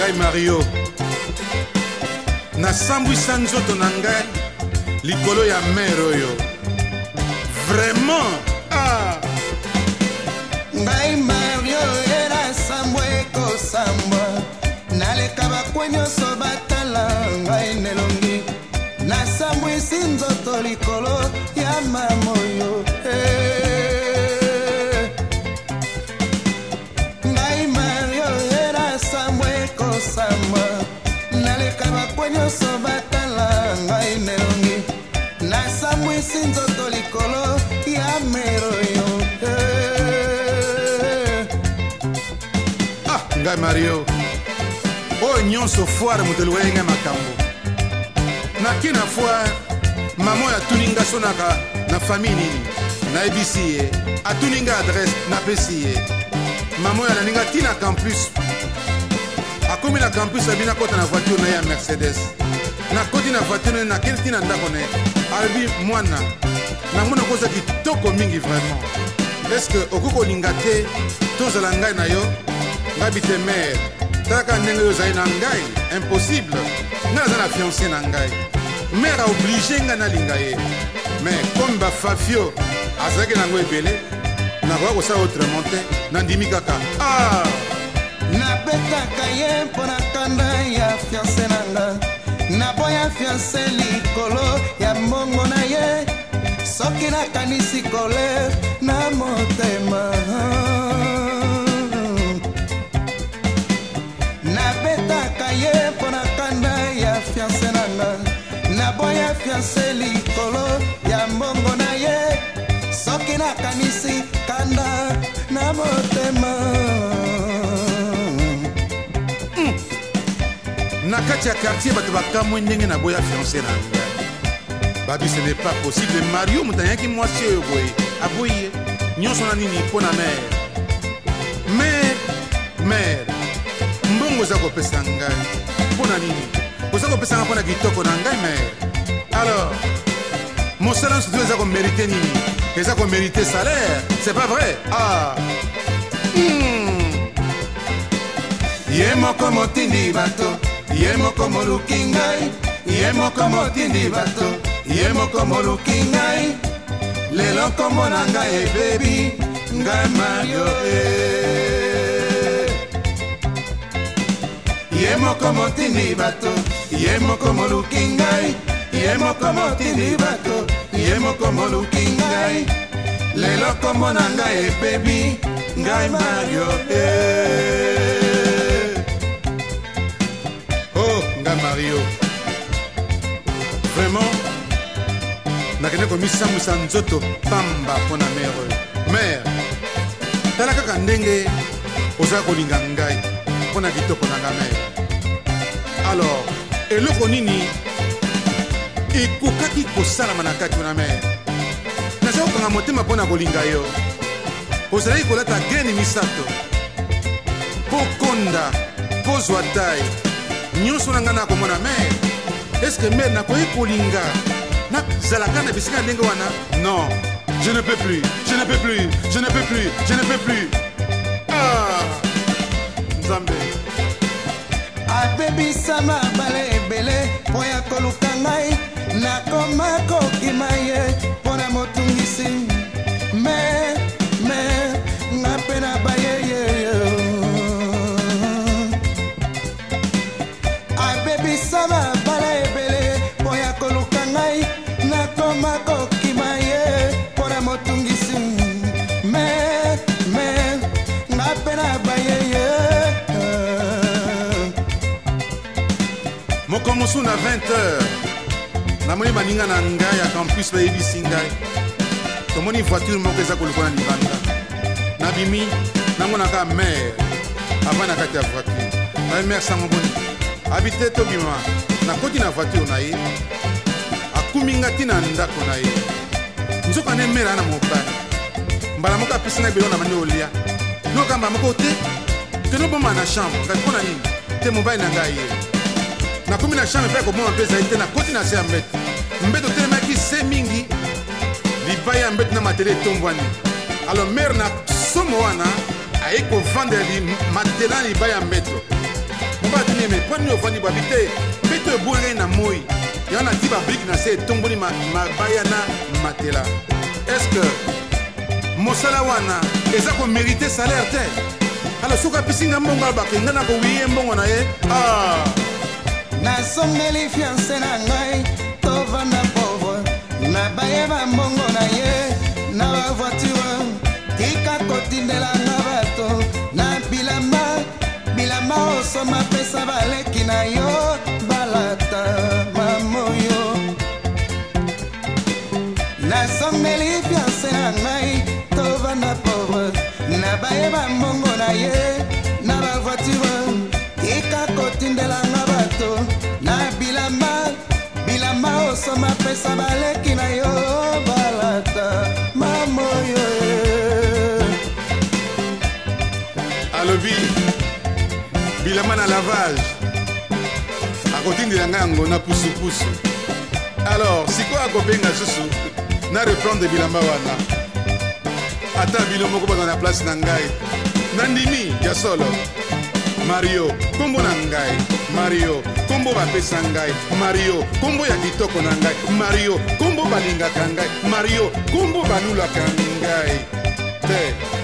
ngai mario nasambwisa nzoto na ngai likolo ya mare oyo vraiment ah. ngai mario elasambwa ekosambwa naleka bakwe nyonso batala ngai nelongi nasambwisi nzoto likolo ya mamoyo hey. Eh! zamba naleka bakwa nyonso batala ngai nelongi nasambwisi nzoto likolo ya mer oyo eh. ah ngai mario oyo nyonso foire moto eloyai ngai makambo naki na foire mama oyo atuni nga sonaka na famille nini nayebisi ye atuni nga adrese napesi ye mama oyo alaninga ntina campus akómi na campus abi nakɔta na voiture na ye ya mercedes nakoti na voiture na ye nakeli ti na ndako na ye alobi mwana namona koza kitoko mingi vraiment estce okoki kolinga te tozala ngai na yo ngai bite mare talaka ndenge oyo ozali na ngai impossible ngai aza na fiancé na ngai mare aoblige ngai nalinga ye mais komi bafafio azalaki nango ebele nakoka kosala autrement te nandimi kaka ah nabetaka ye mpo na kanda ya fiance na nga naboya fiance likolo ya mbongo na ye soki nakanisi kolere na motema nabetaka ye mpo na kanda ya fiance na nga naboya fiance likolo ya mbongo na ye soki nakanisi kanda na motema na kati ya quartier bato bakamwi ndenge na boya fiancé na ngai babi ce n'est pas possible mario moto ayaki mwasi oyo boye aboyi ye nyonso na nini mpo na mare mare mare mbongo oza kopesa ngai mpo na nini oza kopesa ngai mpo na kitoko na ngai mare alors mosala nyonso to eza komerite nini eza komerite salaire c'est pas vrai ah hmm. ye moko motindi bato ye moko moluki ngai ye moko motindi bato ye moko moluki ngai lelo nkombo na ngai ebebi ngai mario e ye moko motindi bato ye moko moluki ngai ye moko motindi bato ye moko moluki ngai lelo nkombo na ngai ebebi ngai mario e eh. vraiment nakende komisambwisa nzoto pamba mpo na mere mere tala kaka ndenge ozala kolinga ngai mpo na kitoko na nga mere alors eloko nini ekokaki kosalama na kati na mere naza kokanga motema mpo na kolinga yo ozalaki kolata gene misato mpo konda mpo zwa tai nyonso na ngai na komona mere eske mer nakoki kolinga nazalaka na bisika ndenge wana non je ne peux plus je ne peux plus je ne peux plus je ne peux plus ah! nzambe apebisama bale ebele mpo ya koluka mosuna 20h namoni baninga na ngai ya campus bayebisi ngai tomoni voiture moko eza kolukwa na libanda nabimi nangonaka mare avant na kati ya voiture naye mare sango boni abi te tobima nakoti na voiture na ye akumi nga ntina ndako na ye nzoka nde mare aa na mobali mbala moko apesi ngai biloko na bandi kolia nokamba moko te kenoboma na chambre ngai mpo na nini te mobali na ngai ye nakomi na chambre mpe akomona mpe ezali te nakoti na se ya mbeto mbeto otelemaki se mingi libaya ya mbeto na matele etombwani alo mare na somo wana aye kovandeli matela na libaya ya mbeto mobala tini me mpo nini ovandi babi te mbeto ebwelai na moi yango nati babrike na se etomboli mabaya na matela estce mosala wana eza komerite salaire te alo soki apisinga mbongo alobaka enga na kowiye mbongo na ye ah. nasomeli fiance na ngai tovanda pauvre na bayeba mbongo na ye na bavoiture tika kotindelanga bato na bilamba bilamba osoma pesa baleki na yo balata mamoyo nasomeli fiance na ngai tovanda pauvre na bayeba mbongo na ye na bavoiture tika kotindelanga bato nyonso mapesa baleki na yo balata mamoyo alobi bilama na lavage akotindela ngai yango na pusupusu alors sikoyo akobenga susu na reprendre bilamba wana ata bino moko baza na place na ngai nandimi ya solo mario nkombo na ngai mario nkombo bapesa ngai mario nkombo ya kitoko na ngai mario nkombo balingaka ngai mario nkombo balulaka ngai te